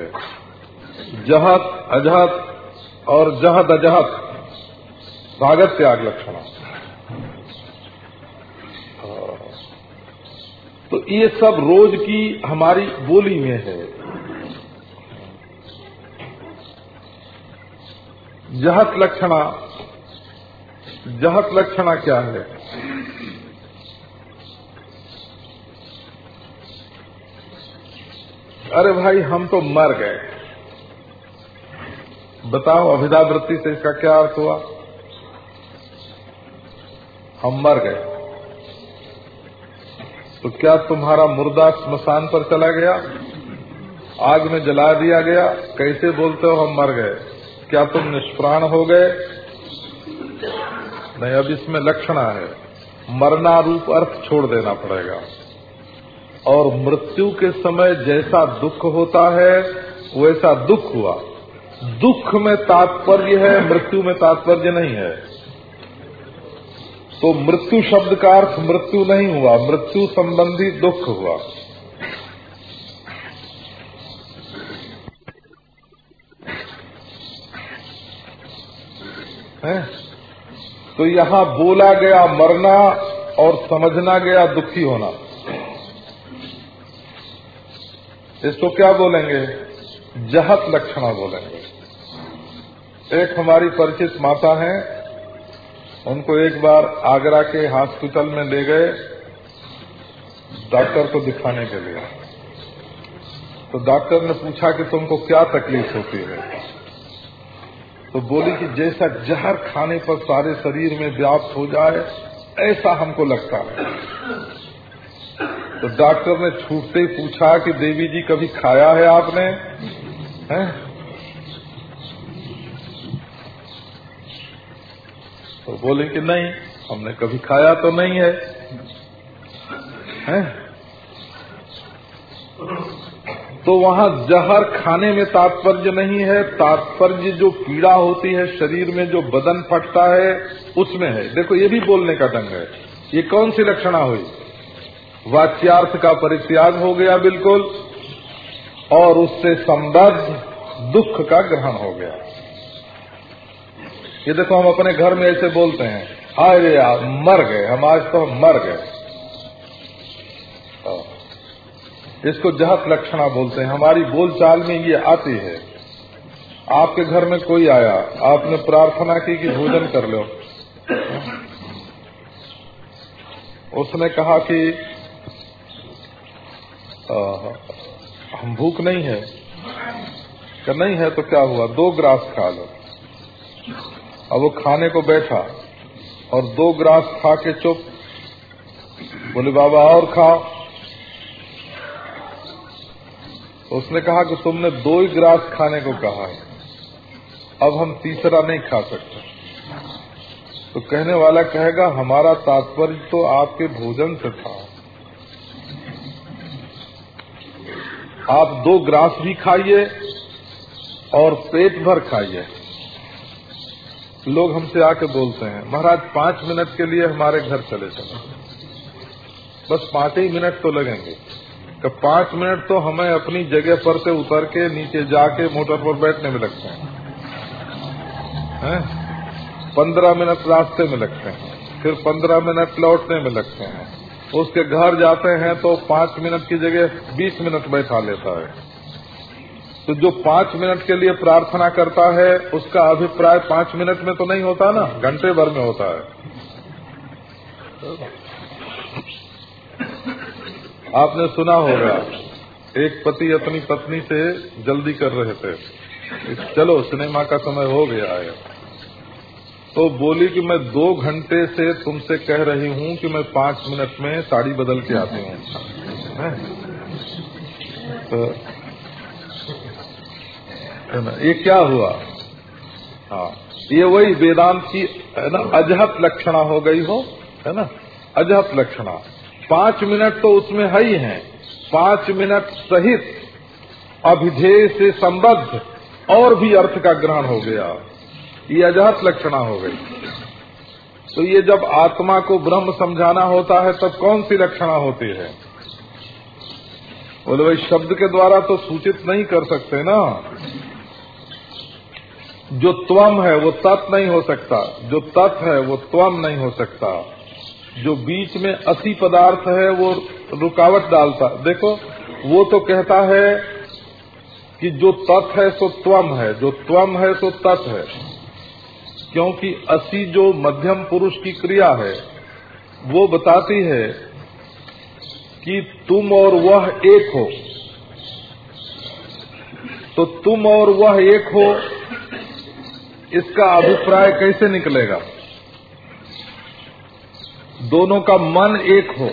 जहत, अजहत और जहद अजहत। भागत त्याग लक्षण। तो ये सब रोज की हमारी बोली में है। जहत लक्षणा जहत लक्षणा क्या है? अरे भाई, हम तो मर गए। बताओ अभिदावृत्ति से इसका क्या अर्थ हुआ? हम मर गए। तो क्या तुम्हारा मुर्दा स्मशान पर चला गया? आग में जला दिया गया? कैसे बोलते हो हम मर गए? क्या तुम निष्प्राण हो गए? नहीं, अब इसमें लक्षणा है। मरना रूप अर्थ छोड़ देना पड़ेगा। और मृत्यु के समय जैसा दुख होता है, वैसा दुख हुआ। दुख में तात्पर्य है, मृत्यु में तात्पर्य नहीं है। तो मृत्यु शब्द का अर्थ मृत्यु नहीं हुआ, मृत्यु संबंधी दुख हुआ। है? तो यहाँ बोला गया मरना और समझना गया दुखी होना। इसको क्या बोलेंगे? जहत लक्षणा बोलेंगे। एक हमारी परिचित माता है, उनको एक बार आगरा के हॉस्पिटल में ले गए डॉक्टर को दिखाने के लिए। तो डॉक्टर ने पूछा कि तुमको क्या तकलीफ़ होती है? तो बोली कि जैसा जहर खाने पर सारे शरीर में व्याप्त हो जाए, ऐसा हमको लगता है। तो डॉक्टर ने छूटते ही पूछा कि देवी जी कभी खाया है आपने? हैं? तो बोले कि नहीं, हमने कभी खाया तो नहीं है। हैं? तो वहाँ जहर खाने में तात्पर्य नहीं है। तात्पर्य जो पीड़ा होती है, शरीर में जो बदन फटता है, उसमें है। देखो, ये भी बोलने का ढंग है। ये कौन सी लक्षणा हुई? वाच्यार्थ का परित्याग हो गया बिल्कुल, और उससे संबद्ध दुख का ग्रहण हो गया। ये देखो, हम अपने घर में ऐसे बोलते हैं अरे यार, मर गए, हम आज तो हम मर गए। इसको जहत लक्षणा बोलते हैं। हमारी बोलचाल में ये आती है, आपके घर में कोई आया, आपने प्रार्थना की कि भोजन कर लो। उसने कहा कि हम भूख नहीं है। कि नहीं है तो क्या हुआ? दो ग्रास खा लो। अब वो खाने को बैठा और दो ग्रास खा के चुप। बोले, बाबा, और खाओ। उसने कहा कि तुमने दो ही ग्रास खाने को कहा है। अब हम तीसरा नहीं खा सकते। तो कहने वाला कहेगा, हमारा तात्पर्य तो आपके भोजन से था। आप दो ग्रास भी खाइए और पेट भर खाइए। लोग हमसे आके बोलते हैं, महाराज, पाँच मिनट के लिए हमारे घर चले चले। बस पाँच ही मिनट तो लगेंगे। कि पाँच मिनट तो हमें अपनी जगह पर से उतर के, नीचे जाके मोटर पर बैठने में लगते हैं। है? पंद्रह मिनट रास्ते में लगते हैं। फिर पंद्रह मिनट लौटने में लगते हैं। उसके घर जाते हैं तो पाँच मिनट की जगह बीस मिनट बैठा लेता है। तो जो पाँच मिनट के लिए प्रार्थना करता है, उसका अभिप्राय पाँच मिनट में तो नहीं होता ना, घंटे भर में होता है। आपने सुना होगा, एक पति अपनी पत्नी से जल्दी कर रहे थे। चलो, सिनेमा का समय हो गया है। तो बोली कि मैं दो घंटे से तुमसे कह रही हूँ कि मैं पाँच मिनट में साड़ी बदल के आती हूँ। तो ये क्या हुआ? हाँ ये वही वेदांत की, है ना, अजहत लक्षणा हो गई हो, है ना? अजहत लक्षणा। पाँच मिनट तो उसमें है ही है। पाँच मिनट सहित अभिधेय से संबद्ध और भी अर्थ का ग्रहण हो गया। ये अजहत लक्षणा हो गई। तो ये जब आत्मा को ब्रह्म समझाना होता है, तब कौन सी लक्षणा होती है? बोले, भाई, शब्द के द्वारा तो सूचित नहीं कर सकते ना। जो त्वम है, वो तत् नहीं हो सकता। जो तत् है, वो त्वम नहीं हो सकता। जो बीच में असी पदार्थ है, वो रुकावट डालता। देखो, वो तो कहता है कि जो तत् है, सो त्वम है। जो त्वम है, सो तत् है। क्योंकि असी जो मध्यम पुरुष की क्रिया है, वो बताती है कि तुम और वह एक हो। तो तुम और वह एक हो, इसका अभिप्राय कैसे निकलेगा? दोनों का मन एक हो,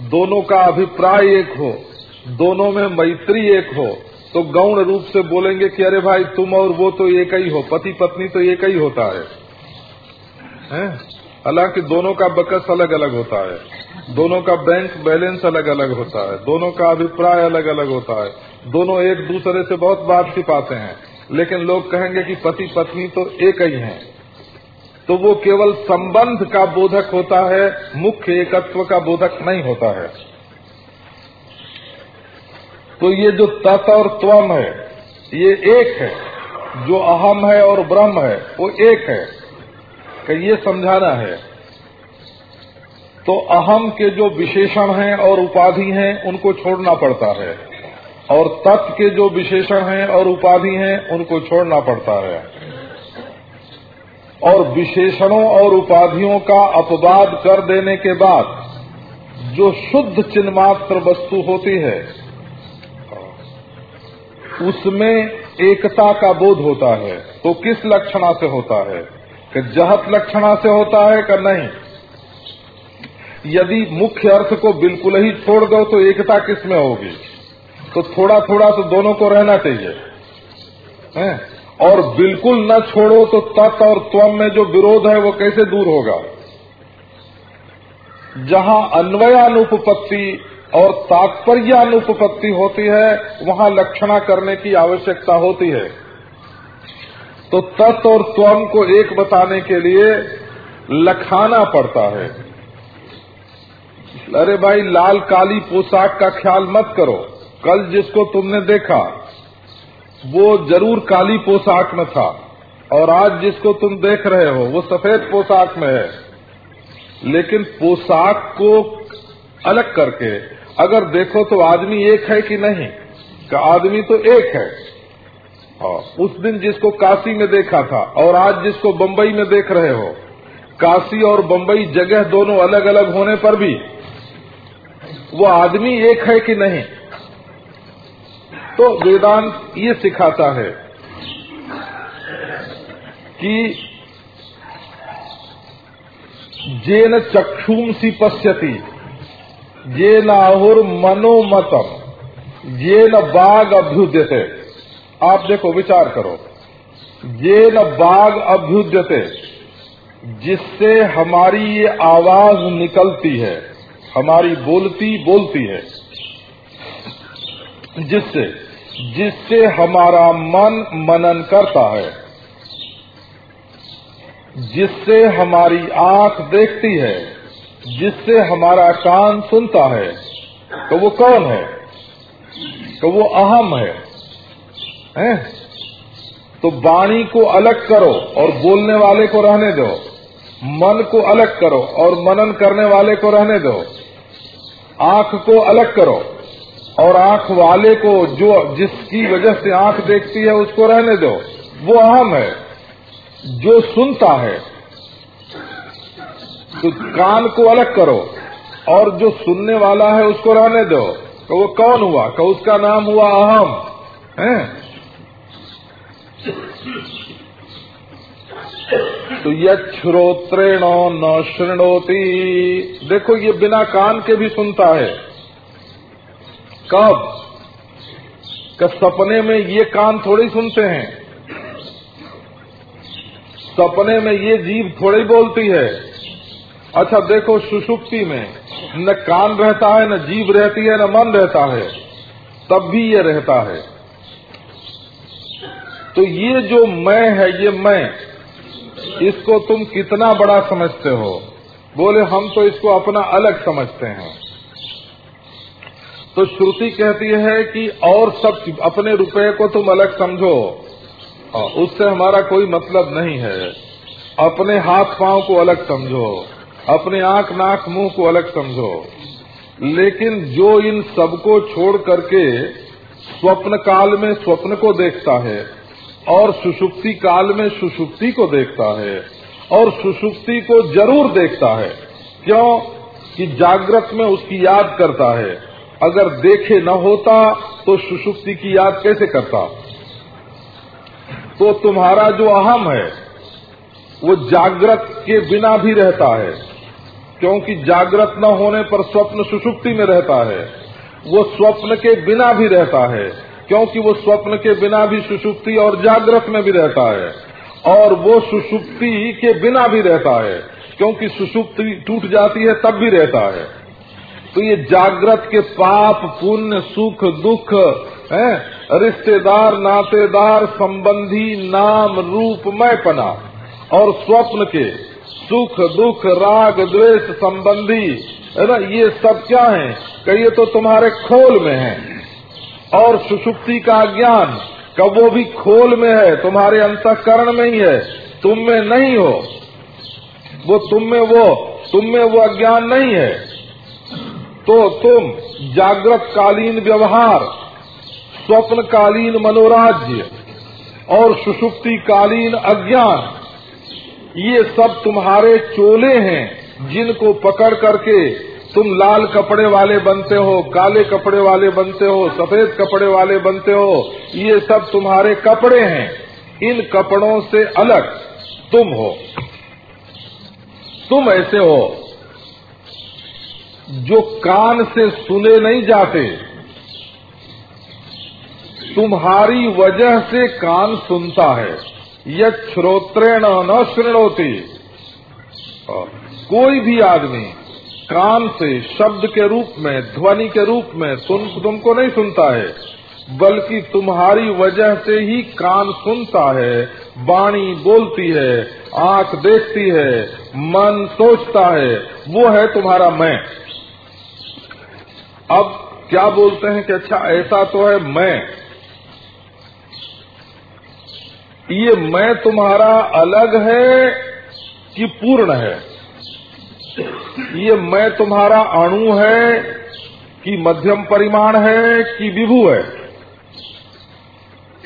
दोनों का अभिप्राय एक हो, दोनों में मैत्री एक हो तो गौण रूप से बोलेंगे कि अरे भाई तुम और वो तो एक ही हो पति पत्नी तो एक ही होता है, है? हालाँकि दोनों का बकस अलग अलग होता है। दोनों का बैंक बैलेंस अलग अलग होता है। दोनों का अभिप्राय अलग अलग होता है। दोनों एक दूसरे से बहुत बात छिपाते हैं। लेकिन लोग कहेंगे कि पति पत्नी तो एक ही हैं। तो वो केवल संबंध का बोधक होता है मुख्य एकत्व का बोधक नहीं होता है। तो ये जो तत् और त्वम है, ये एक है। जो अहम है और ब्रह्म है, वो एक है। कि ये समझाना है। तो अहम के जो विशेषण हैं और उपाधि हैं, उनको छोड़ना पड़ता है। और तत्व के जो विशेषण हैं और उपाधि हैं, उनको छोड़ना पड़ता है। और विशेषणों और उपाधियों का अपवाद कर देने के बाद, जो शुद्ध चिन्मात्र वस्तु होती है उसमें एकता का बोध होता है। तो किस लक्षणा से होता है? कि जहत लक्षणा से होता है कि नहीं? यदि मुख्य अर्थ को बिल्कुल ही छोड़ दो तो एकता किसमें होगी? तो थोड़ा थोड़ा तो दोनों को रहना चाहिए। हैं? और बिल्कुल न छोड़ो तो तत् और त्वम में जो विरोध है, वो कैसे दूर होगा? जहाँ अन्वयानुपपत्ति और तात्पर्यानुपपत्ति होती है, वहाँ लक्षणा करने की आवश्यकता होती है। तो तत् और त्वम को एक बताने के लिए लखाना पड़ता है। अरे भाई, लाल काली पोशाक का ख्याल मत करो। कल जिसको तुमने देखा, वो ज़रूर काली पोशाक में था। और आज जिसको तुम देख रहे हो, वो सफ़ेद पोशाक में है। लेकिन पोशाक को अलग करके अगर देखो तो आदमी एक है कि नहीं? का आदमी तो एक है। हाँ, उस दिन जिसको काशी में देखा था और आज जिसको बम्बई में देख रहे हो काशी और बम्बई जगह दोनों अलग अलग होने पर भी वो आदमी एक है कि नहीं? तो वेदांत ये सिखाता है कि जेन चक्षुंसी पश्यति। ये नाहुर मनोमतम ये न बाघ अभ्युद्यते। आप देखो, विचार करो। ये न बाघ अभ्युद्यते, जिससे हमारी ये आवाज़ निकलती है, हमारी बोलती बोलती है। जिससे जिससे हमारा मन मनन करता है। जिससे हमारी आँख देखती है जिससे हमारा कान सुनता है तो वो कौन है? तो वो अहम है, हैं? तो वाणी को अलग करो और बोलने वाले को रहने दो। मन को अलग करो और मनन करने वाले को रहने दो। आँख को अलग करो और आँख वाले को जो जिसकी वजह से आँख देखती है उसको रहने दो। वो अहम है। जो सुनता है तो कान को अलग करो और जो सुनने वाला है उसको रहने दो। तो वो कौन हुआ? तो उसका नाम हुआ अहम। है? तो यश्रोत्रेण न श्रृणोती देखो, ये बिना कान के भी सुनता है। कब? कि सपने में ये कान थोड़ी सुनते हैं? सपने में ये जीव थोड़ी बोलती है। अच्छा देखो सुषुप्ति में न कान रहता है न जीव रहती है न मन रहता है तब भी ये रहता है। तो ये जो मैं है ये मैं इसको तुम कितना बड़ा समझते हो? बोले हम तो इसको अपना अलग समझते हैं। तो श्रुति कहती है कि और सब अपने रुपए को तुम अलग समझो। हाँ, उससे हमारा कोई मतलब नहीं है। अपने हाथ पाँव को अलग समझो। अपने आँख नाक मुँह को अलग समझो। लेकिन जो इन सबको छोड़ करके स्वप्न काल में स्वप्न को देखता है और सुषुप्ति काल में सुषुप्ति को देखता है और सुषुप्ति को ज़रूर देखता है, क्यों? कि जागृत में उसकी याद करता है। अगर देखे न होता तो सुषुप्ति की याद कैसे करता? तो तुम्हारा जो अहम है, वो जागृत के बिना भी रहता है। क्योंकि जागृत न होने पर स्वप्न सुषुप्ति में रहता है। वो स्वप्न के बिना भी रहता है, क्योंकि वो स्वप्न के बिना भी सुषुप्ति और जागृत में भी रहता है। और वो सुषुप्ति के बिना भी रहता है, क्योंकि सुषुप्ति टूट जाती है तब भी रहता है। तो ये जागृत के पाप, पुण्य, सुख, दुख, है, रिश्तेदार, नातेदार, संबंधी, नाम, रूप मैं पना और स्वप्न के सुख, दुख, राग, द्वेष संबंधी, है ना? ये सब क्या है? कहिए तो तुम्हारे खोल में है। और सुषुप्ति का ज्ञान, कब वो भी खोल में है, तुम्हारे अंतकरण में ही है, तुम में नहीं हो। वो तुम में वो, तुम में वो अज्ञान नहीं है। तो तुम जागृत कालीन व्यवहार स्वप्न कालीन मनोराज्य और सुषुप्ति कालीन अज्ञान ये सब तुम्हारे चोले हैं, जिनको पकड़ करके तुम लाल कपड़े वाले बनते हो, काले कपड़े वाले बनते हो, सफ़ेद कपड़े वाले बनते हो, ये सब तुम्हारे कपड़े हैं। इन कपड़ों से अलग तुम हो। तुम ऐसे हो जो कान से सुने नहीं जाते। तुम्हारी वजह से कान सुनता है। यह श्रोत्रेण न श्रृणोती कोई भी आदमी कान से शब्द के रूप में, ध्वनि के रूप में तुम तुमको नहीं सुनता है, बल्कि तुम्हारी वजह से ही कान सुनता है, वाणी बोलती है, आँख देखती है, मन सोचता है, वो है तुम्हारा मैं। अब क्या बोलते हैं कि अच्छा ऐसा तो है मैं। ये मैं तुम्हारा अलग है कि पूर्ण है? ये मैं तुम्हारा अणु है कि मध्यम परिमाण है कि विभु है?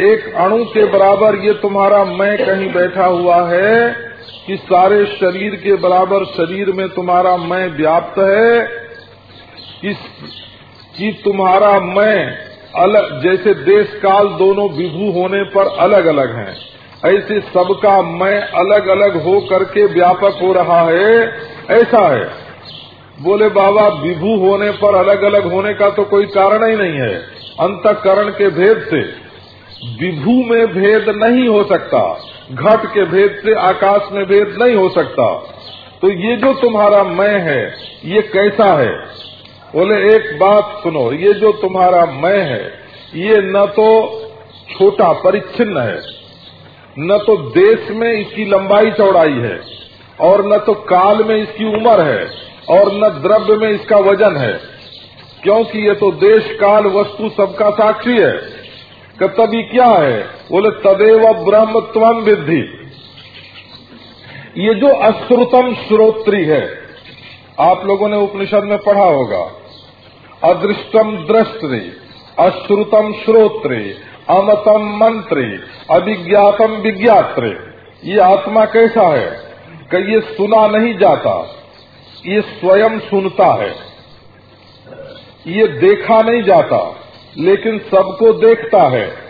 एक अणु के बराबर ये तुम्हारा मैं कहीं बैठा हुआ है कि सारे शरीर के बराबर शरीर में तुम्हारा मैं व्याप्त है? कि, कि तुम्हारा मैं अलग जैसे देश काल दोनों विभू होने पर अलग अलग हैं। ऐसे सबका मैं अलग अलग हो करके व्यापक हो रहा है, ऐसा है। बोले, बाबा, विभू होने पर अलग अलग होने का तो कोई कारण ही नहीं है, अंतकरण के भेद से। विभू में भेद नहीं हो सकता, घट के भेद से आकाश में भेद नहीं हो सकता। तो ये जो तुम्हारा मैं है, ये कैसा है? बोले, एक बात सुनो, ये जो तुम्हारा मैं है, ये न तो छोटा, परिच्छिन्न है। न तो देश में इसकी लंबाई चौड़ाई है, और न तो काल में इसकी उम्र है, और न द्रव्य में इसका वज़न है। क्योंकि ये तो देश, काल, वस्तु सबका साक्षी है। कर्तव्य क्या है? बोले, तदेव ब्रह्म त्वम विद्धि। ये जो अश्रुतम श्रोत्री है, आप लोगों ने उपनिषद में पढ़ा होगा। अदृष्टम दृष्टि, अश्रुतम श्रोत्री। अमतम मंत्री, अभिज्ञातम विज्ञात्र। ये आत्मा कैसा है? कि ये सुना नहीं जाता, ये स्वयं सुनता है। ये देखा नहीं जाता, लेकिन सबको देखता है।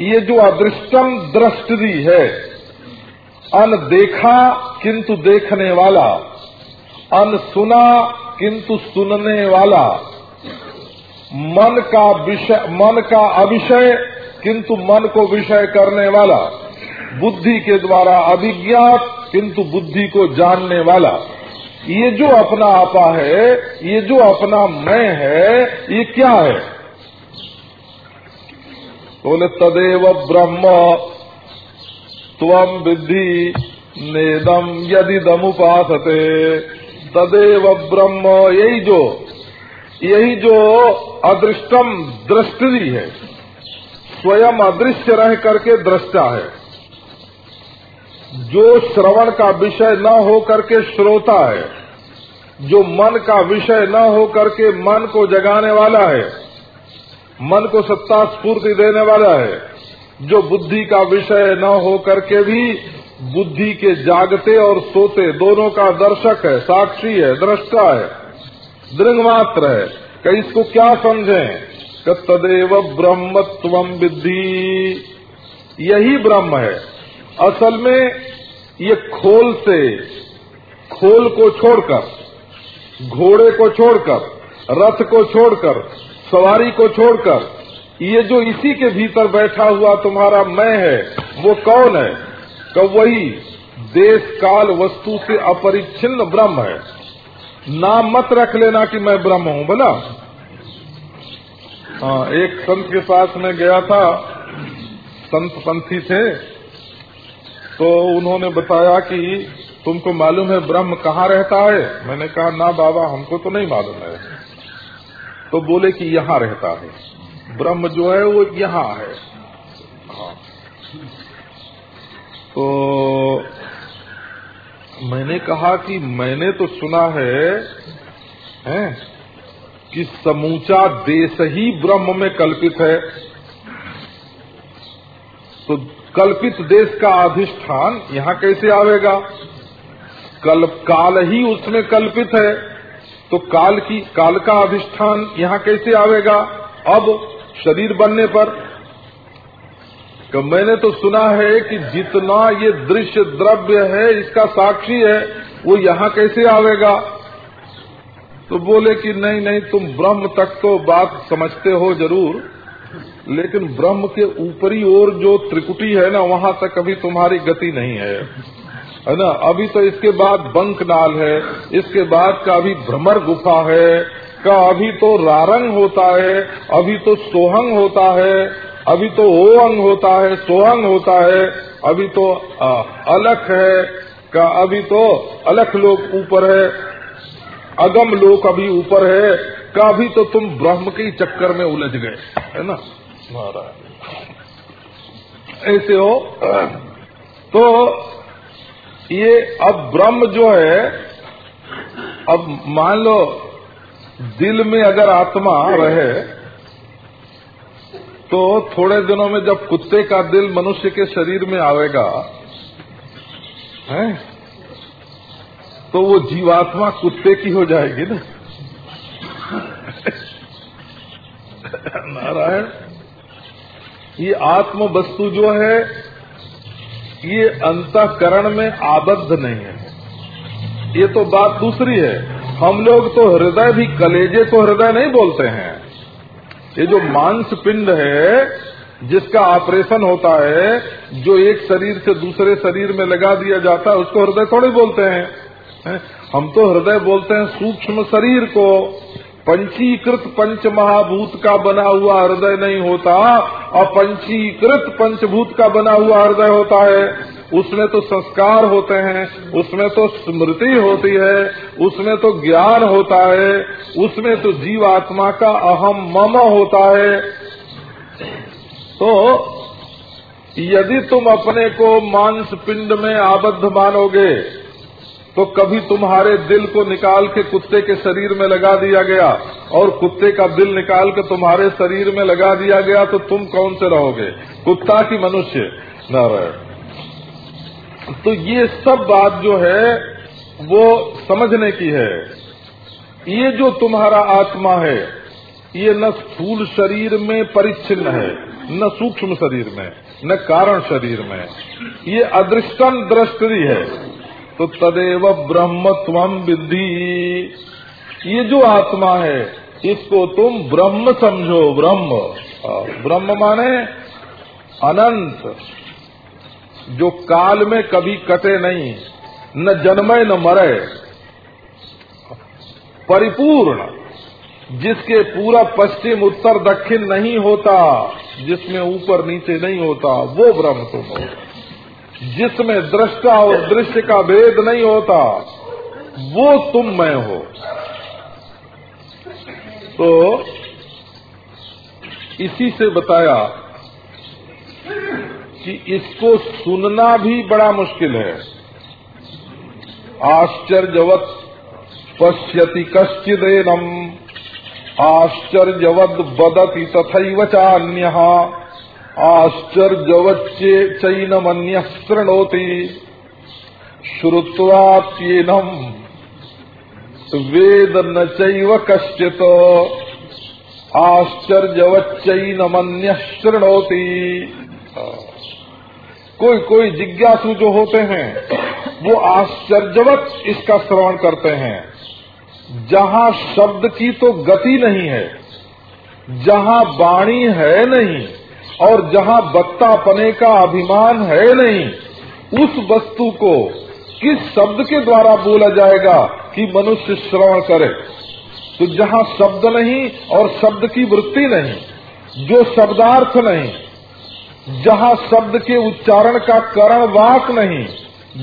ये जो अदृष्टम दृष्टि है अन देखा किंतु देखने वाला अन सुना किंतु सुनने वाला मन का विषय, मन का अविषय, किंतु मन को विषय करने वाला। बुद्धि के द्वारा अभिज्ञात, किंतु बुद्धि को जानने वाला। ये जो अपना आपा है, ये जो अपना मैं है, ये क्या है? बोले, तदेव ब्रह्म तम विद्धि नेदम यदि दमुपासते तदेव ब्रह्म, यही जो यही जो अदृष्टम दृष्टि है, स्वयं अदृश्य रह करके दृष्टा है। जो श्रवण का विषय न हो करके श्रोता है, जो मन का विषय न हो करके मन को जगाने वाला है, मन को सत्ता स्फूर्ति देने वाला है, जो बुद्धि का विषय न हो करके भी बुद्धि के जागते और सोते दोनों का दर्शक है, साक्षी है, दृष्टा है। दृंग मात्र है। कि इसको क्या समझें? तदेव ब्रह्मत्व विद्धि। यही ब्रह्म है। असल में ये खोल से, खोल को छोड़कर, घोड़े को छोड़कर, रथ को छोड़कर, सवारी को छोड़कर, ये जो इसी के भीतर बैठा हुआ तुम्हारा मैं है, वो कौन है? कब वही देश काल वस्तु से अपरिच्छिन्न ब्रह्म है। नाम मत रख लेना कि मैं ब्रह्म हूँ, बोला। हाँ एक संत के पास में गया था, संत पंथी थे तो उन्होंने बताया कि तुमको मालूम है ब्रह्म कहाँ रहता है? मैंने कहा, ना बाबा, हमको तो नहीं मालूम है। तो बोले कि, यहाँ रहता है। ब्रह्म जो है, वो यहाँ है। हाँ। तो मैंने कहा कि मैंने तो सुना है, हैं, कि समूचा देश ही ब्रह्म में कल्पित है। तो कल्पित देश का अधिष्ठान यहाँ कैसे आवेगा? कल काल ही उसमें कल्पित है तो काल की काल का अधिष्ठान यहाँ कैसे आवेगा? अब शरीर बनने पर तो मैंने तो सुना है कि जितना ये दृश्य द्रव्य है, इसका साक्षी है, वो यहाँ कैसे आवेगा? तो बोले कि नहीं नहीं, तुम ब्रह्म तक तो बात समझते हो ज़रूर, लेकिन ब्रह्म के ऊपरी ओर जो त्रिकुटी है ना, वहाँ तक अभी तुम्हारी गति नहीं है। है ना? अभी तो इसके बाद बंकनाल है, इसके बाद का अभी भ्रमर गुफा है, का अभी तो रारंग होता है, अभी तो सोहंग होता है अभी तो ओ अंग होता है सोहंग होता है अभी तो अलख है का अभी तो अलख लोग ऊपर है अगम लोक अभी ऊपर है का अभी तो तुम ब्रह्म के चक्कर में उलझ गए है ना? ऐसे हो तो ये अब ब्रह्म जो है अब मान लो दिल में अगर आत्मा रहे तो थोड़े दिनों में जब कुत्ते का दिल मनुष्य के शरीर में आवेगा, है? तो वो जीवात्मा कुत्ते की हो जाएगी ना? नारायण, ये आत्म वस्तु जो है, ये अंतकरण में आबद्ध नहीं है। ये तो बात दूसरी है। हम लोग तो हृदय भी कलेजे को हृदय नहीं बोलते हैं। ये जो मांस पिंड है, जिसका ऑपरेशन होता है, जो एक शरीर से दूसरे शरीर में लगा दिया जाता है, उसको हृदय थोड़े बोलते हैं। हम तो हृदय बोलते हैं सूक्ष्म शरीर को। पंचीकृत पंच महाभूत का बना हुआ हृदय नहीं होता और पंचीकृत पंचभूत का बना हुआ हृदय होता है। उसमें तो संस्कार होते हैं, उसमें तो स्मृति होती है, उसमें तो ज्ञान होता है, उसमें तो जीवात्मा का अहम मम होता है। तो यदि तुम अपने को मांस पिंड में आबद्ध मानोगे तो कभी तुम्हारे दिल को निकाल के कुत्ते के शरीर में लगा दिया गया, और कुत्ते का दिल निकाल के तुम्हारे शरीर में लगा दिया गया तो तुम कौन से रहोगे? कुत्ता की मनुष्य न रहे तो ये सब बात जो है, वो समझने की है। ये जो तुम्हारा आत्मा है, ये न स्थूल शरीर में परिच्छिन्न है, न सूक्ष्म शरीर में, न कारण शरीर में। ये अदृष्टम दृष्टि है। तो तदेव ब्रह्म तम विद्धि। ये जो आत्मा है, इसको तुम ब्रह्म समझो, ब्रह्म। ब्रह्म माने अनंत। जो काल में कभी कटे नहीं, न जन्मे न मरे, परिपूर्ण, जिसके पूरा पश्चिम उत्तर दक्षिण नहीं होता, जिसमें ऊपर नीचे नहीं होता, वो ब्रह्म तुम हो। जिसमें दृष्टा और दृश्य का भेद नहीं होता, वो तुम मैं हो। तो इसी से बताया कि इसको सुनना भी बड़ा मुश्किल है। आश्चर्यवत पश्यति कश्चिदेनम। आश्चर्यवद बदति तथैव चान्य। आश्चर्यवच्चे चैनमन्य शृणोति। श्रुत्वाप्येनम। वेद न चैव कश्चित। आश्चर्यवच्चैनमन्य शृणोति। कोई कोई जिज्ञासु जो होते हैं, वो आश्चर्यवत इसका श्रवण करते हैं। जहाँ शब्द की तो गति नहीं है, जहाँ वाणी है नहीं, और जहाँ पने का अभिमान है नहीं, उस वस्तु को किस शब्द के द्वारा बोला जाएगा कि मनुष्य श्रवण करे? तो जहाँ शब्द नहीं और शब्द की वृत्ति नहीं, जो शब्दार्थ नहीं जहाँ शब्द के उच्चारण का करण वाक नहीं,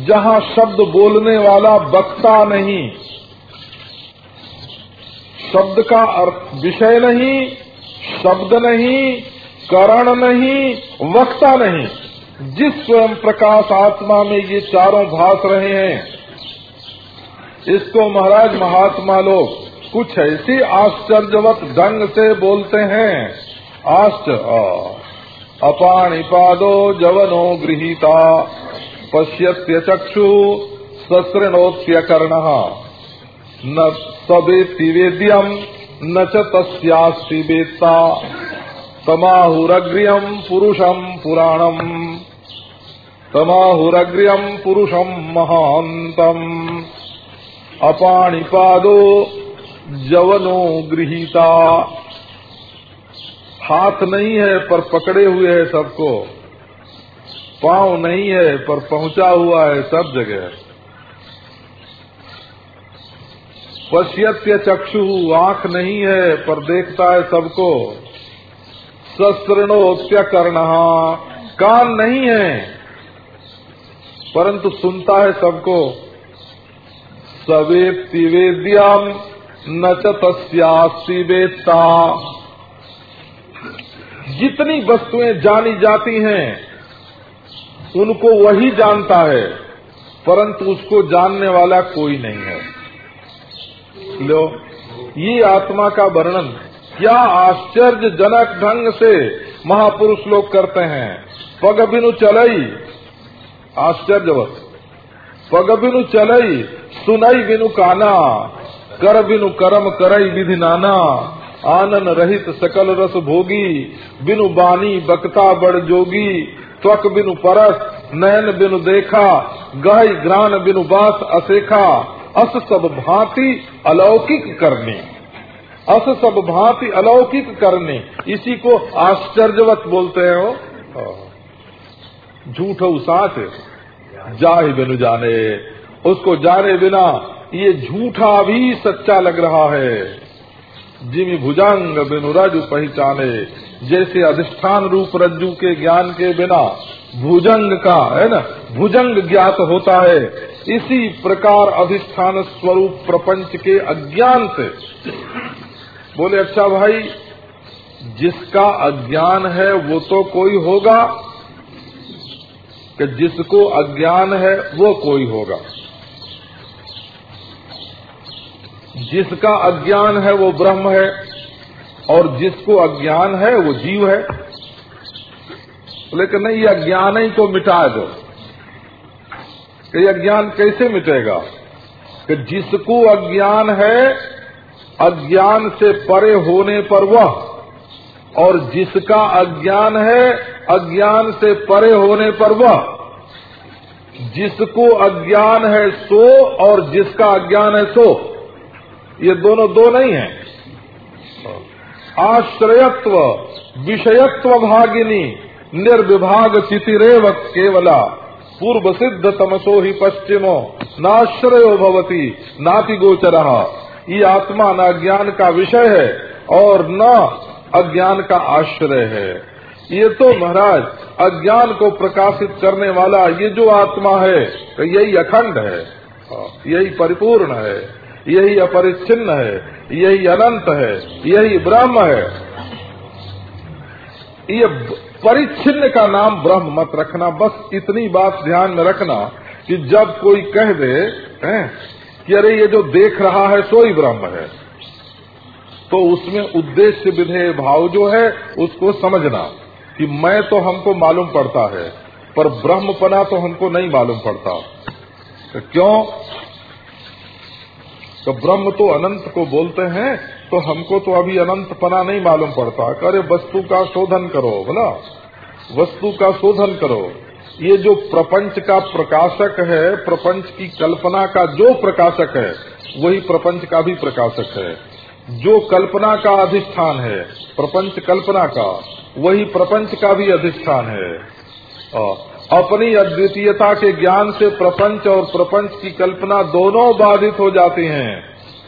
जहाँ शब्द बोलने वाला वक्ता नहीं, शब्द का अर्थ विषय नहीं, शब्द नहीं, करण नहीं, वक्ता नहीं, जिस स्वयं प्रकाश आत्मा में ये चारों भास रहे हैं, इसको महाराज महात्मा लोग कुछ ऐसी आश्चर्यवत ढंग से बोलते हैं। आश्चर्य अपाणिपादो जवनो गृहीता। पश्यत्य चक्षु ससृणोत्य कर्ण न सवेत्ति वेद्यम न च तस्यास्ति वेत्ता। तमाहुरग्रियम पुरुषम पुराणम। तमाहुरग्रियम पुरुषम महांतम अपाणिपादो जवनो गृहीता। हाथ नहीं है पर पकड़े हुए है सबको। पाँव नहीं है पर पहुँचा हुआ है सब जगह। पश्यत्य चक्षु, आँख नहीं है पर देखता है सबको। सस्त्रणोत्य कर्ण कान नहीं है, परंतु सुनता है सबको। सवेत्ति वेद्यम न तस्यास्ति जितनी वस्तुएँ जानी जाती हैं, उनको वही जानता है, परंतु उसको जानने वाला कोई नहीं है। लो, ये आत्मा का वर्णन क्या आश्चर्य जनक ढंग से महापुरुष लोग करते हैं। पग बिनु चलई आश्चर्यवत पग बिनु चलई सुनई बिनु काना कर बिनु करम करई विधि नाना आनन रहित सकल रस भोगी, बिनु बानी बकता बड़ जोगी। त्वक बिनु परस, नयन बिनु देखा, गह ग्रान बिनु बास असेखा। अस सब भांति अलौकिक करने। अस सब भांति अलौकिक करने। इसी को आश्चर्यवत बोलते हो झूठ साच, जाहि बिनु जाने। उसको जाने बिना ये झूठा भी सच्चा लग रहा है। जिमी भुजंग बिनु रज पहचाने, जैसे अधिष्ठान रूप रज्जू के ज्ञान के बिना भुजंग का, है ना? भुजंग ज्ञात होता है। इसी प्रकार अधिष्ठान स्वरूप प्रपंच के अज्ञान से। बोले अच्छा भाई, जिसका अज्ञान है, वो तो कोई होगा? कि जिसको अज्ञान है, वो कोई होगा? जिसका अज्ञान है वो ब्रह्म है, और जिसको अज्ञान है वो जीव है। लेकिन नहीं, ये अज्ञान ही को मिटा दो। ये अज्ञान कैसे मिटेगा? कि जिसको अज्ञान है, अज्ञान से परे होने पर वह, और जिसका अज्ञान है, अज्ञान से परे होने पर वह, जिसको अज्ञान है सो, और जिसका अज्ञान है सो। ये दोनों दो नहीं है। आश्रयत्व, विषयत्व भागिनी, निर्विभाग चितिरेव केवला। पूर्व सिद्ध तमसो ही पश्चिमो, नाश्रयो भवती, नाति गोचर। ये आत्मा न ज्ञान का विषय है, और न अज्ञान का आश्रय है। ये तो महाराज, अज्ञान को प्रकाशित करने वाला ये जो आत्मा है तो यही अखंड है, यही परिपूर्ण है। यही अपरिच्छिन्न है यही अनंत है यही ब्रह्म है। ये परिच्छिन्न का नाम ब्रह्म मत रखना बस इतनी बात ध्यान में रखना कि जब कोई कह दे हैं, कि अरे ये जो देख रहा है सो ही ब्रह्म है। तो उसमें उद्देश्य विधेय भाव जो है उसको समझना कि मैं तो हमको मालूम पड़ता है पर ब्रह्मपना तो हमको नहीं मालूम पड़ता। तो क्यों? तो ब्रह्म तो अनंत को बोलते हैं तो हमको तो अभी अनंत पना नहीं मालूम पड़ता। अरे, वस्तु का शोधन करो, बोला। वस्तु का शोधन करो। ये जो प्रपंच का प्रकाशक है, प्रपंच की कल्पना का जो प्रकाशक है, वही प्रपंच का भी प्रकाशक है। जो कल्पना का अधिष्ठान है, प्रपंच कल्पना का, वही प्रपंच का भी अधिष्ठान है। अपनी अद्वितीयता के ज्ञान से प्रपंच और प्रपंच की कल्पना दोनों बाधित हो जाती हैं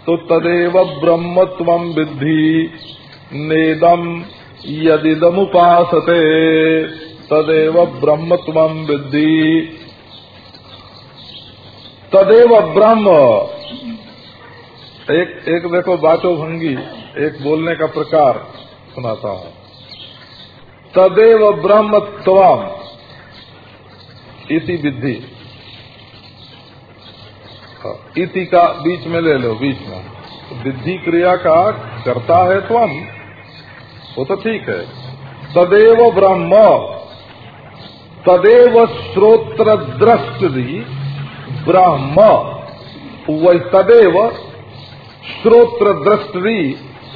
तो तदेव ब्रह्मत्व विद्धि नेदम यदिदमुपासते, तदेव ब्रह्मत्व विद्धि। तदेव ब्रह्म, एक एक देखो बाचो भंगी एक बोलने का प्रकार सुनाता हूँ। तदेव ब्रह्मत्वम इति विधि। हाँ, इति का बीच में ले लो बीच में। विधि क्रिया का करता है तो हम वो तो ठीक है। तदेव ब्रह्म तदेव श्रोत्र दृष्टि ब्रह्म वही तदेव श्रोत्र दृष्टि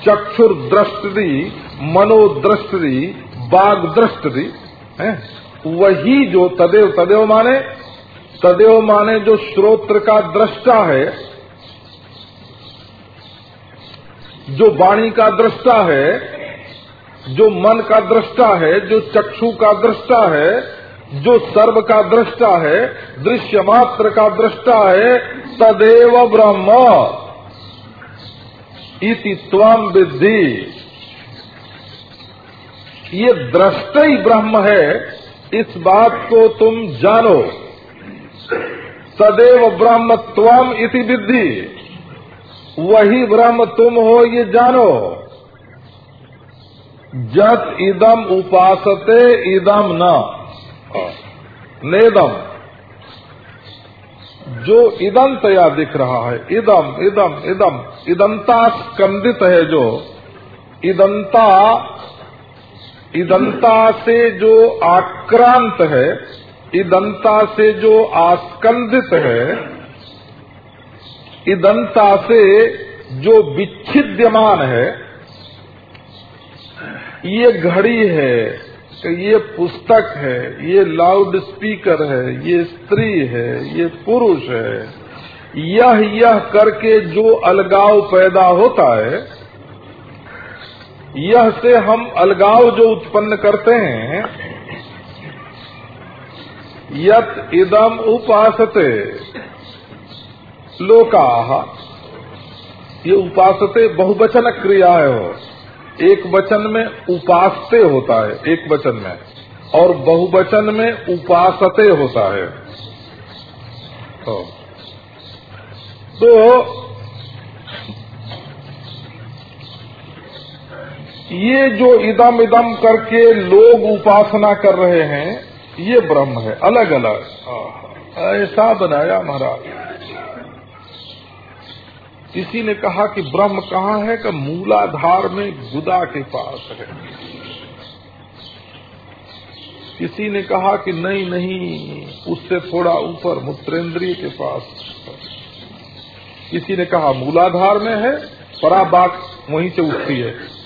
चक्षुर दृष्टि मनोदृष्टि बाघ दृष्टि वही जो तदेव तदेव माने तदेव माने जो श्रोत्र का दृष्टा है, जो वाणी का दृष्टा है, जो मन का दृष्टा है, जो चक्षु का दृष्टा है, जो सर्व का दृष्टा है, दृश्य मात्र का दृष्टा है, तदेव ब्रह्म। इति त्वम विद्धि। ये दृष्ट ही ब्रह्म है इस बात को तुम जानो। सदैव ब्रह्मत्वम इति विद्धि। वही ब्रह्म तुम हो ये जानो। जत इदम उपासते इदम न। नेदम। जो इदंतया दिख रहा है, इदम इदम इदम, इदंता स्कंदित है जो। इदंता इदंता से जो आक्रांत है, इदंता से जो आस्कंदित है, इदंता से जो विच्छिद्यमान है, ये घड़ी है, ये पुस्तक है, ये लाउड स्पीकर है, ये स्त्री है, ये पुरुष है, यह यह करके जो अलगाव पैदा होता है यह से हम अलगाव जो उत्पन्न करते हैं, यत इदम उपासते लोका। ये उपासते बहुवचन क्रिया है हो एक वचन में उपासते होता है, एक वचन में। और बहुवचन में उपासते होता है। तो ये जो इदम इदम करके लोग उपासना कर रहे हैं, ये ब्रह्म है अलग अलग ऐसा बनाया महाराज। किसी ने कहा कि ब्रह्म कहाँ है कि मूलाधार में गुदा के पास है। किसी ने कहा कि नहीं नहीं, उससे थोड़ा ऊपर मूत्रेंद्रिय के पास। किसी ने कहा, मूलाधार में है, पराबाक वहीं से उठती है।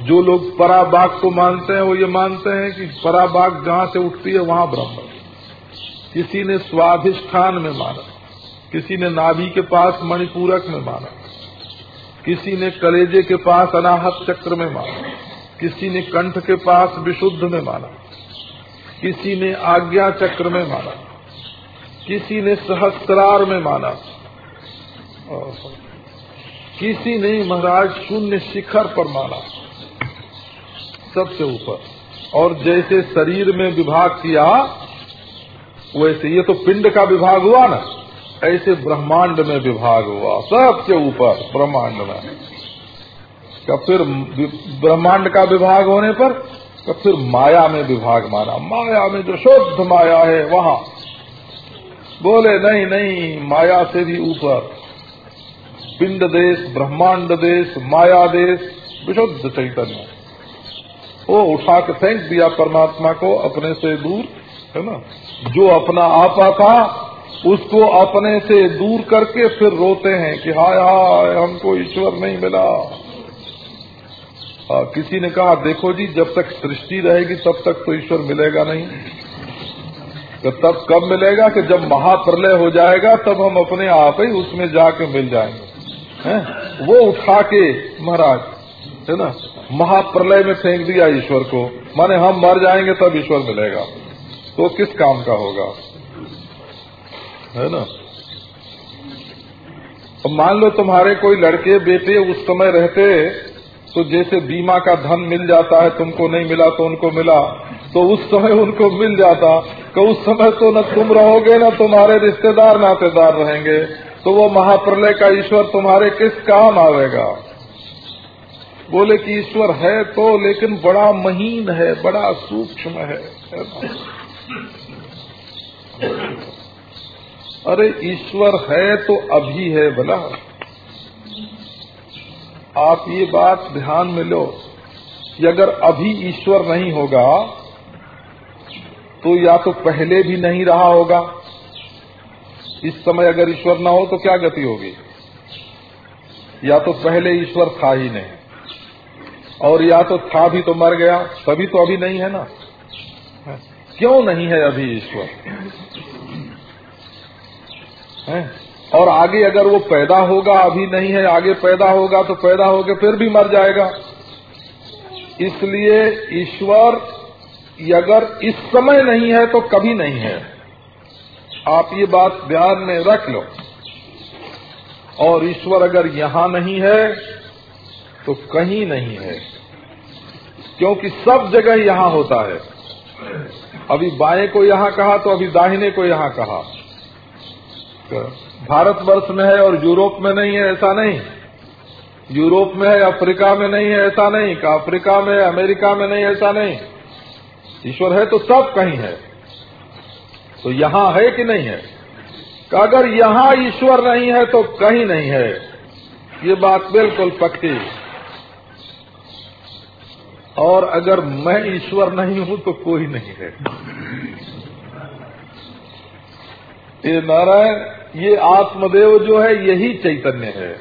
जो लोग पराबाग को मानते हैं, वो ये मानते हैं कि पराबाग जहाँ से उठती है, वहाँ ब्रह्म किसी ने स्वाधिष्ठान में माना, किसी ने नाभि के पास मणिपूरक में माना, किसी ने कलेजे के पास अनाहत चक्र में माना, किसी ने कंठ के पास विशुद्ध में माना, किसी ने आज्ञा चक्र में माना, किसी ने सहस्त्रार में माना किसी ने महाराज शून्य शिखर पर माना। सबसे ऊपर। और जैसे शरीर में विभाग किया, वैसे ये तो पिंड का विभाग हुआ ना, ऐसे ब्रह्मांड में विभाग हुआ सबके ऊपर ब्रह्मांड में। का फिर ब्रह्मांड का विभाग होने पर तो फिर माया में विभाग माना। माया में जो शुद्ध माया है, वहाँ। बोले, नहीं नहीं, माया से भी ऊपर। पिंड देश, ब्रह्मांड देश, माया देश, विशुद्ध चैतन्य। वो उठा के फेंक दिया परमात्मा को अपने से दूर है ना? जो अपना आपा था उसको अपने से दूर करके फिर रोते हैं कि हाय हाय हमको ईश्वर नहीं मिला। आ, किसी ने कहा देखो जी जब तक सृष्टि रहेगी तब तक तो ईश्वर मिलेगा नहीं। तो तब कब मिलेगा कि जब महाप्रलय हो जाएगा तब हम अपने आप ही उसमें जाके मिल जाएँगे। हैं? वो उठा के महाराज है ना? महाप्रलय में फेंक दिया ईश्वर को। माने हम मर जाएँगे तब ईश्वर मिलेगा। तो किस काम का होगा? है ना? अब मान लो तुम्हारे कोई लड़के, बेटे उस समय रहते तो जैसे बीमा का धन मिल जाता है, तुमको नहीं मिला तो उनको मिला। तो उस समय उनको मिल जाता। तो उस समय तो न तुम रहोगे, न तुम्हारे रिश्तेदार, नातेदार रहेंगे। तो वो महाप्रलय का ईश्वर तुम्हारे किस काम आवेगा? बोले कि ईश्वर है तो लेकिन बड़ा महीन है, बड़ा सूक्ष्म है। अरे ईश्वर है तो अभी है भला। आप ये बात ध्यान में लो कि अगर अभी ईश्वर नहीं होगा तो या तो पहले भी नहीं रहा होगा। इस समय अगर ईश्वर न हो तो क्या गति होगी? या तो पहले ईश्वर था ही नहीं। और या तो था भी तो मर गया तभी तो अभी नहीं है ना। क्यों नहीं है अभी ईश्वर? और आगे अगर वो पैदा होगा, अभी नहीं है, आगे पैदा होगा तो पैदा होकर फिर भी मर जाएगा। इसलिए ईश्वर, अगर इस समय नहीं है तो कभी नहीं है। आप ये बात ध्यान में रख लो। और ईश्वर अगर यहाँ नहीं है तो कहीं नहीं है। क्योंकि सब जगह यहाँ होता है। अभी बाएँ को यहाँ कहा तो अभी दाहिने को यहाँ कहा। भारतवर्ष में है और यूरोप में नहीं है, ऐसा नहीं। यूरोप में है, अफ्रीका में नहीं है, ऐसा नहीं। का अफ्रीका में, अमेरिका में नहीं, ऐसा नहीं। ईश्वर है तो सब कहीं है। तो यहाँ है कि नहीं है? अगर यहाँ ईश्वर नहीं है तो कहीं नहीं है। ये बात बिल्कुल पक्की। और अगर मैं ईश्वर नहीं हूँ तो कोई नहीं है। ये नारायण, ये आत्मदेव जो है, यही चैतन्य है।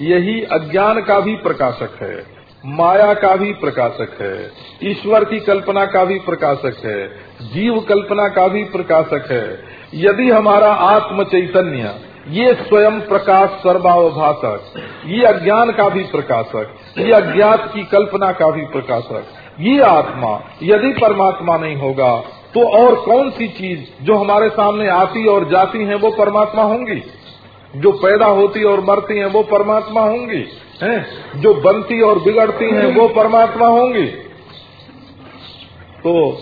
यही अज्ञान का भी प्रकाशक है। माया का भी प्रकाशक है। ईश्वर की कल्पना का भी प्रकाशक है। जीव कल्पना का भी प्रकाशक है। यदि हमारा आत्म चैतन्य ये स्वयं प्रकाश सर्वावभाषक ये अज्ञान का भी प्रकाशक। ये अज्ञात की कल्पना का भी प्रकाशक। ये आत्मा, यदि परमात्मा नहीं होगा तो और कौन सी चीज़ जो हमारे सामने आती और जाती है, वो परमात्मा होंगी? जो पैदा होती और मरती हैं, वो परमात्मा होंगी? हैं? जो बनती और बिगड़ती हैं, वो परमात्मा होंगी? तो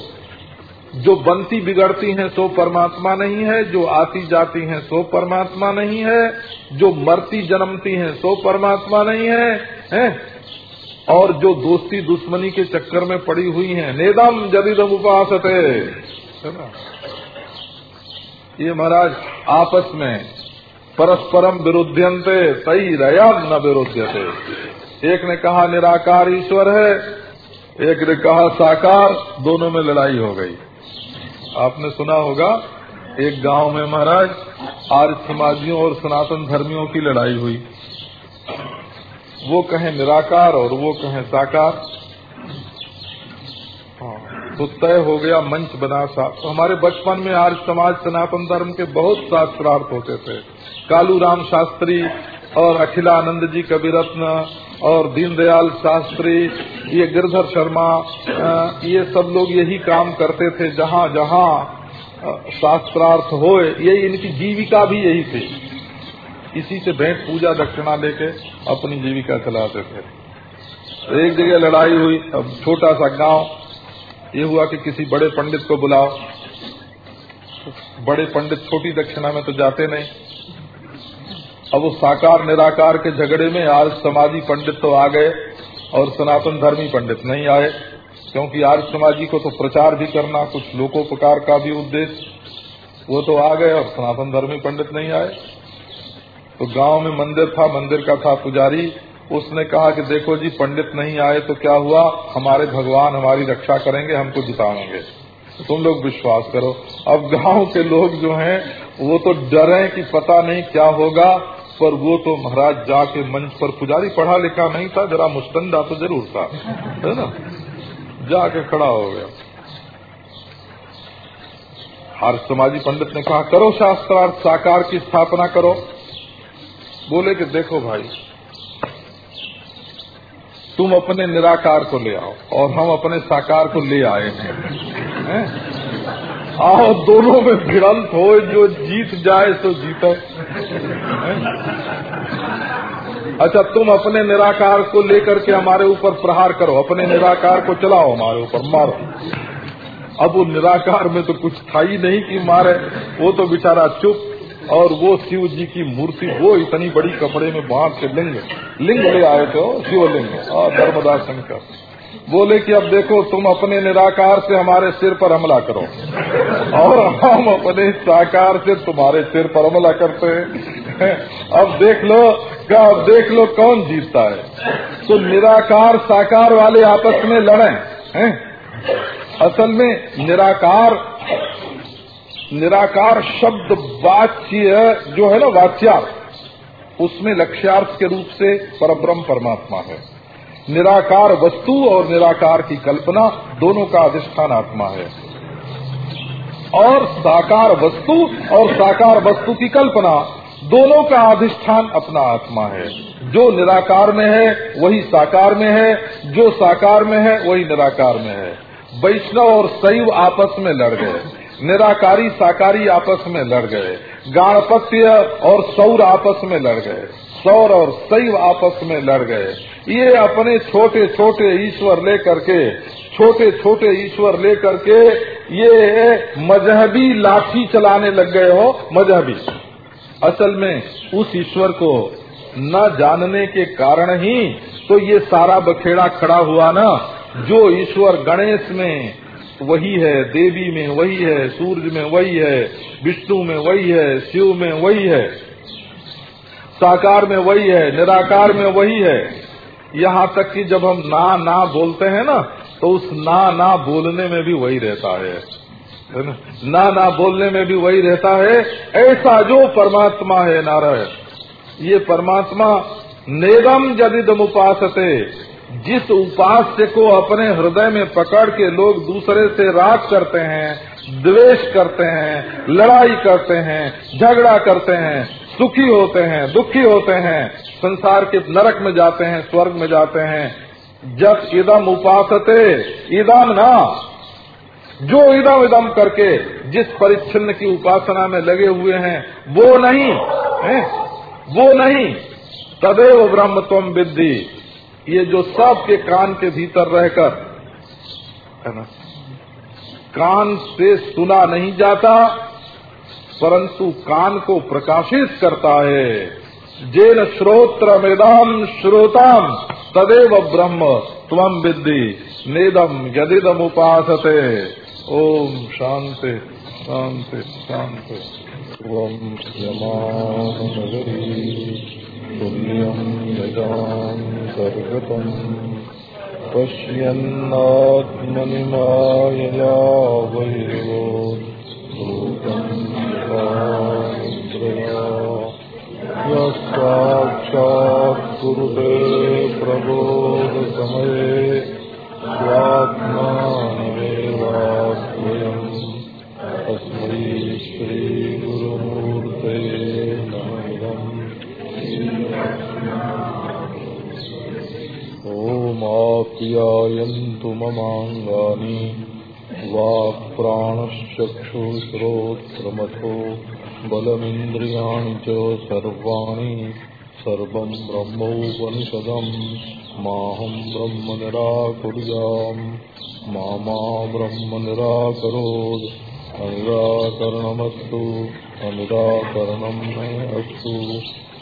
जो बनती बिगड़ती हैं सो परमात्मा नहीं है, जो आती जाती हैं सो परमात्मा नहीं है, जो मरती जन्मती हैं सो परमात्मा नहीं है, हैं? और जो दोस्ती दुश्मनी के चक्कर में पड़ी हुई हैं, नेदम जदिदम उपासते। है ये महाराज, आपस में परस्परम विरुद्धंते तई रयाम न विरुद्धते एक ने कहा, निराकार ईश्वर है, एक ने कहा, साकार, दोनों में लड़ाई हो गई। आपने सुना होगा एक गाँव में महाराज आर्य समाजियों और सनातन धर्मियों की लड़ाई हुई। वो कहें निराकार और वो कहें साकार। हाँ, तो तय हो गया मंच बना सा। तो हमारे बचपन में आर्य समाज सनातन धर्म के बहुत शास्त्रार्थ होते थे। कालू राम शास्त्री और अखिलानंद जी कविरत्न और दीनदयाल शास्त्री, ये गिरधर शर्मा ये सब लोग यही काम करते थे, जहाँ जहाँ शास्त्रार्थ होए, यही इनकी जीविका भी यही थी। इसी से भेंट पूजा दक्षिणा लेके अपनी जीविका चलाते थे। एक जगह लड़ाई हुई, अब छोटा सा गाँव, ये हुआ कि किसी बड़े पंडित को बुलाओ। बड़े पंडित छोटी दक्षिणा में तो जाते नहीं। अब वो साकार निराकार के झगड़े में आज समाधि पंडित तो आ गए और सनातन धर्मी पंडित नहीं आए, क्योंकि आर्य समाजी को तो प्रचार भी करना, कुछ लोकोपकार का भी उद्देश्य, वो तो आ गए और सनातन धर्मी पंडित नहीं आए। तो गाँव में मंदिर था, मंदिर का था पुजारी, उसने कहा कि देखो जी, पंडित नहीं आए तो क्या हुआ? हमारे भगवान हमारी रक्षा करेंगे, हमको जिताएँगे। तुम लोग विश्वास करो। अब गाँव के लोग जो हैं, वो तो डरे कि पता नहीं क्या होगा पर वो तो महाराज जाके मंच पर पुजारी पढ़ा लिखा नहीं था, जरा मुस्तंदा तो ज़रूर था, है ना? जाके खड़ा हो गया। हर समाजी पंडित ने कहा, करो शास्त्रार्थ, साकार की स्थापना करो। बोले कि, देखो भाई तुम अपने निराकार को ले आओ और हम अपने साकार को ले आए हैं? आओ, दोनों में भिड़ंत हो, जो जीत जाए तो जीते। अच्छा तुम अपने निराकार को लेकर के हमारे ऊपर प्रहार करो। अपने निराकार को चलाओ हमारे ऊपर, मारो। अब वो निराकार में तो कुछ था ही नहीं कि मारे। वो तो बेचारा चुप और वो शिव जी की मूर्ति, वो इतनी बड़ी कपड़े में बाँध के लिंग लिंग ले आए थे शिवलिंग और धर्मदा शंकर। बोले कि अब देखो, तुम अपने निराकार से हमारे सिर पर हमला करो। और हम अपने साकार से तुम्हारे सिर पर हमला करते हैं। अब देख लो, क्या अब देख लो कौन जीतता है। तो निराकार, साकार वाले आपस में लड़े, हैं? असल में निराकार निराकार शब्द वाच्य जो है ना, वाच्यार्थ, उसमें लक्ष्यार्थ के रूप से परब्रह्म परमात्मा है। निराकार वस्तु और निराकार की कल्पना दोनों का अधिष्ठान आत्मा है। और साकार वस्तु और साकार वस्तु की कल्पना दोनों का अधिष्ठान अपना आत्मा है। जो निराकार में है, वही साकार में है। जो साकार में है, वही निराकार में है। वैष्णव और शैव आपस में लड़ गए। निराकारी साकारी आपस में लड़ गए। गाणपत्य और सौर आपस में लड़ गए। सौर और शैव आपस में लड़ गए। ये अपने छोटे छोटे ईश्वर लेकर के छोटे छोटे ईश्वर लेकर के ये मजहबी लाठी चलाने लग गए हो, मजहबी। असल में उस ईश्वर को न जानने के कारण ही तो ये सारा बखेड़ा खड़ा हुआ ना, जो ईश्वर गणेश में वही है, देवी में वही है सूर्य में वही है, विष्णु में वही है, शिव में वही है। साकार में वही है, निराकार में वही है। यहाँ तक कि जब हम ना ना बोलते हैं ना तो उस ना ना बोलने में भी वही रहता है। ना? ना बोलने में भी वही रहता है। ऐसा जो परमात्मा है नारायण, ये परमात्मा नेदम जदिदम उपासते जिस उपास्य को अपने हृदय में पकड़ के लोग दूसरे से राग करते हैं, द्वेष करते हैं, लड़ाई करते हैं, झगड़ा करते हैं, सुखी होते हैं, दुखी होते हैं, संसार के नरक में जाते हैं, स्वर्ग में जाते हैं, जब इदम उपासते, इदम ना। जो इदम इदम करके जिस परिच्छिन्न की उपासना में लगे हुए हैं, वो नहीं, है? वो नहीं। तदेव ब्रह्म तुम विद्धि। ये जो सबके कान के भीतर रहकर, है ना, कान से सुना नहीं जाता, परंतु कान को प्रकाशित करता है। जेन श्रोत्र मेदाम श्रोताम, तदेव ब्रह्म तम विद्धि नेदम यदिदम उपासते। ओम शांति शांति शांति। ओम तुल्यम् यजान्तर्गतम् पश्यन्नात्मनि मायया वैरो कुरुते प्रबोधसमये स्वात्मानमेवास्वयम् ओमाप्यायन्तु ममाङ्गानि। वाक्प्राणश्चक्षुश्रोत्रमथो बलमिन्द्रियाणि च सर्वाणि। सर्वम् ब्रह्मोपनिषदम् माहम् ब्रह्म निराकुर्याम् मा ब्रह्म निराकरोत् अनिराकरणमस्तु अनिराकरणम् अस्तु।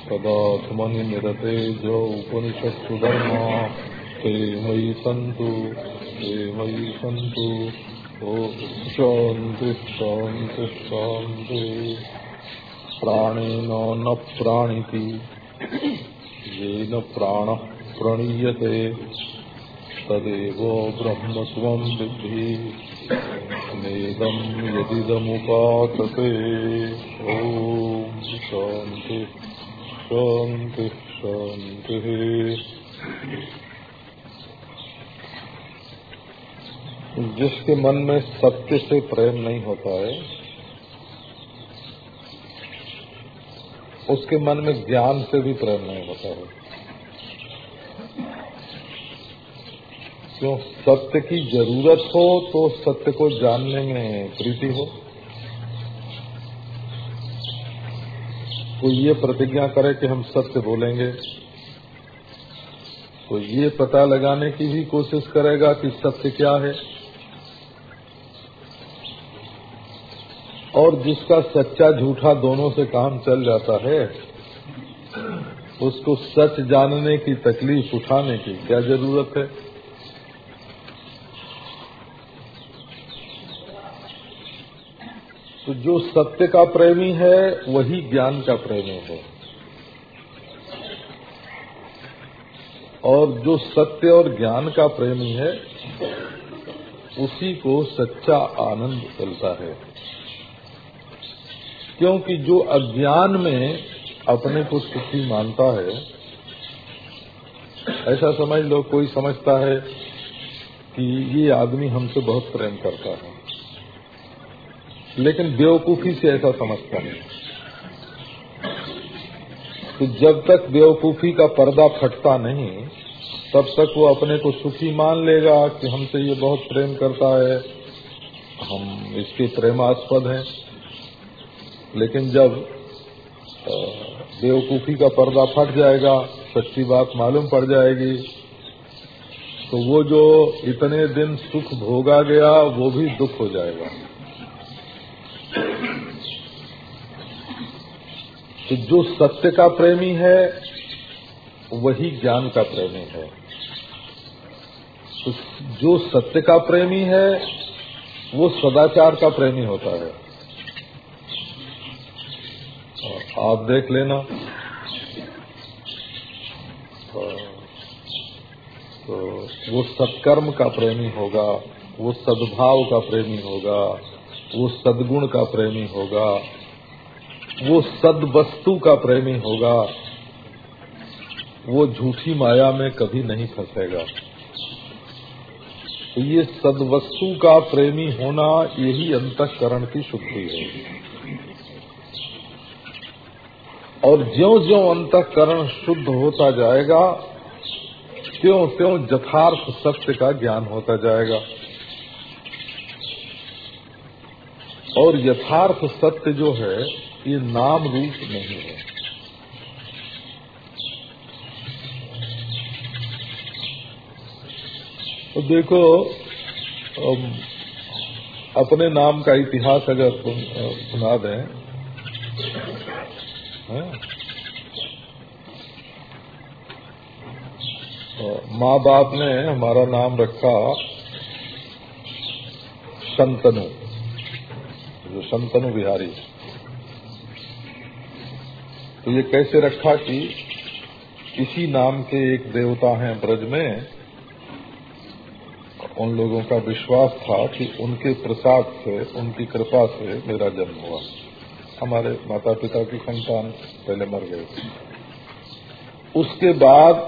तदात्मनि निरते जो उपनिषत्सु धर्म ते मयि सन्तु ते मयि सन्तु ओ शान्ति शान्ति। शान्ति न प्राणिति, येन प्राणः प्रणीयते। तदेव ब्रह्मत्वं विद्धि नेदं यदिदमुपासते। ॐ शान्ति शांति शांति जिसके मन में सत्य से प्रेम नहीं होता है, उसके मन में ज्ञान से भी प्रेम नहीं होता है। क्यों? सत्य की ज़रूरत हो तो सत्य को जानने में प्रीति हो। कोई ये प्रतिज्ञा करे कि हम सत्य बोलेंगे। तो ये पता लगाने की भी कोशिश करेगा कि सत्य क्या है। और जिसका सच्चा झूठा दोनों से काम चल जाता है, उसको सच जानने की तकलीफ़ उठाने की क्या ज़रूरत है? तो जो सत्य का प्रेमी है, वही ज्ञान का प्रेमी है। और जो सत्य और ज्ञान का प्रेमी है, उसी को सच्चा आनंद मिलता है। क्योंकि जो अज्ञान में अपने को सुखी मानता है, ऐसा समझ लो, कोई समझता है कि ये आदमी हमसे बहुत प्रेम करता है। लेकिन बेवकूफ़ी से ऐसा समझता है तो जब तक बेवकूफ़ी का पर्दा फटता नहीं, तब तक वो अपने को सुखी मान लेगा कि हमसे ये बहुत प्रेम करता है। हम इसके प्रेमास्पद हैं। लेकिन जब बेवकूफ़ी का पर्दा फट जाएगा, सच्ची बात मालूम पड़ जाएगी तो वो जो इतने दिन सुख भोगा गया, वो भी दुख हो जाएगा। तो जो सत्य का प्रेमी है, वही ज्ञान का प्रेमी है। तो जो सत्य का प्रेमी है, वो सदाचार का प्रेमी होता है। आप देख लेना। तो वो सत्कर्म का प्रेमी होगा, वो सद्भाव का प्रेमी होगा, वो सदगुण का प्रेमी होगा, वो सद वस्तु का प्रेमी होगा, वो झूठी माया में कभी नहीं फंसेगा। तो ये सदवस्तु का प्रेमी होना यही अंतकरण की शुद्धि है। और ज्यो ज्यो अंतकरण शुद्ध होता जाएगा त्यों त्यों यथार्थ सत्य का ज्ञान होता जाएगा। और यथार्थ सत्य जो है, ये नाम रूप नहीं है। तो देखो अपने नाम का इतिहास अगर सुना सुना दें माँ बाप ने हमारा नाम रखा संतनु। जो संतनु बिहारी। तो ये कैसे रखा कि इसी नाम के एक देवता हैं ब्रज में, उन लोगों का विश्वास था कि उनके प्रसाद से, उनकी कृपा से मेरा जन्म हुआ। हमारे माता पिता की संतान पहले मर गए उसके बाद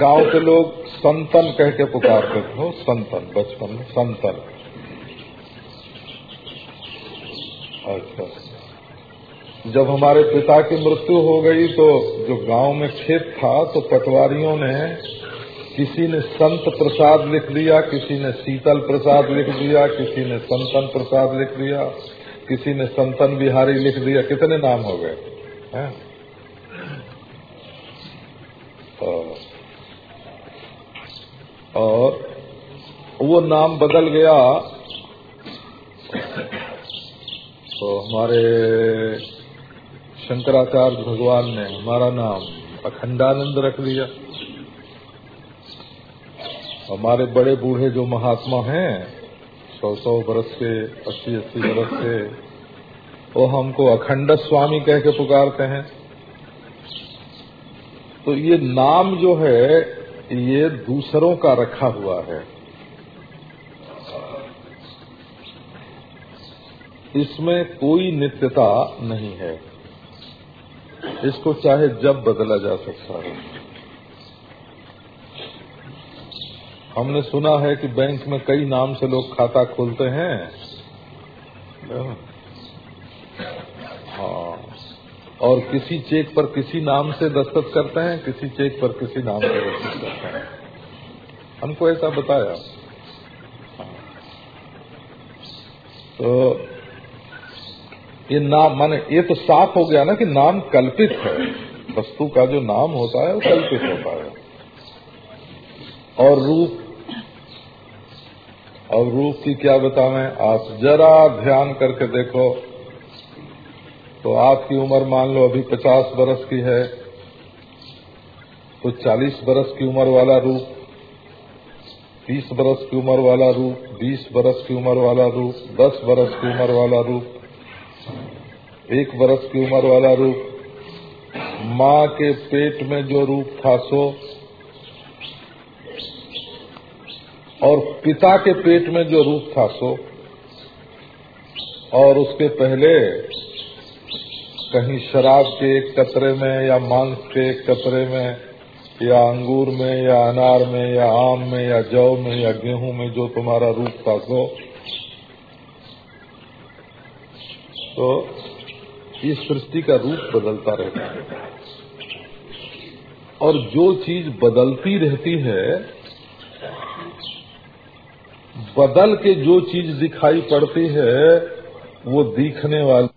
गाँव के लोग संतन कह के पुकारते थे संतन, बचपन में संतन। अच्छा। जब हमारे पिता की मृत्यु हो गई तो जो गाँव में खेत था तो पटवारियों ने किसी ने संत प्रसाद लिख दिया, किसी ने शीतल प्रसाद लिख दिया, किसी ने संतन प्रसाद लिख दिया, किसी ने संतन बिहारी लिख दिया, कितने नाम हो गए और वो नाम बदल गया। तो हमारे शंकराचार्य भगवान ने हमारा नाम अखंडानंद रख दिया। हमारे बड़े बूढ़े जो महात्मा हैं सौ सौ बरस से अस्सी अस्सी बरस से, वो हमको अखंड स्वामी कह के पुकारते हैं। तो ये नाम जो है, ये दूसरों का रखा हुआ है। इसमें कोई नित्यता नहीं है। इसको चाहे जब बदला जा सकता है। हमने सुना है कि बैंक में कई नाम से लोग खाता खोलते हैं। हाँ। और किसी चेक पर किसी नाम से दस्तखत करते हैं, किसी चेक पर किसी नाम से दस्तखत करते हैं। हमको ऐसा बताया। तो ये नाम, माने ये तो साफ़ हो गया ना कि नाम कल्पित है। वस्तु का जो नाम होता है, वो कल्पित होता है। और रूप और रूप की क्या बतावें? आप जरा ध्यान करके देखो। तो आपकी उम्र मान लो अभी पचास बरस की है। तो चालीस बरस की उम्र वाला रूप तीस बरस की उम्र वाला रूप बीस बरस की उम्र वाला रूप दस बरस की उम्र वाला रूप एक बरस की उम्र वाला रूप माँ के पेट में जो रूप था सो और पिता के पेट में जो रूप था सो, और उसके पहले कहीं शराब के एक कतरे में या मांस के एक कतरे में, या अंगूर में, या अनार में, या आम में, या जौ में, या गेहूँ में जो तुम्हारा रूप था सो तो इस सृष्टि का रूप बदलता रहता है। और जो चीज़ बदलती रहती है बदल के जो चीज़ दिखाई पड़ती है वो दिखने वाली